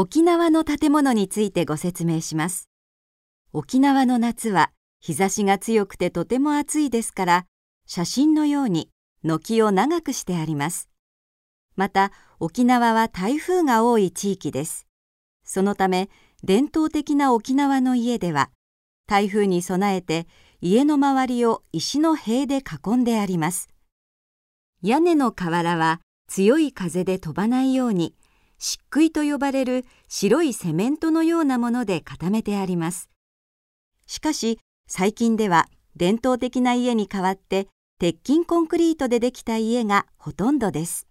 沖縄の建物についてご説明します。沖縄の夏は日差しが強くてとても暑いですから写真のように軒を長くしてあります。また沖縄は台風が多い地域です。そのため伝統的な沖縄の家では台風に備えて家の周りを石の塀で囲んであります。屋根の瓦は強い風で飛ばないように漆喰と呼ばれる白いセメントのようなもので固めてあります。しかし最近では伝統的な家に代わって鉄筋コンクリートでできた家がほとんどです。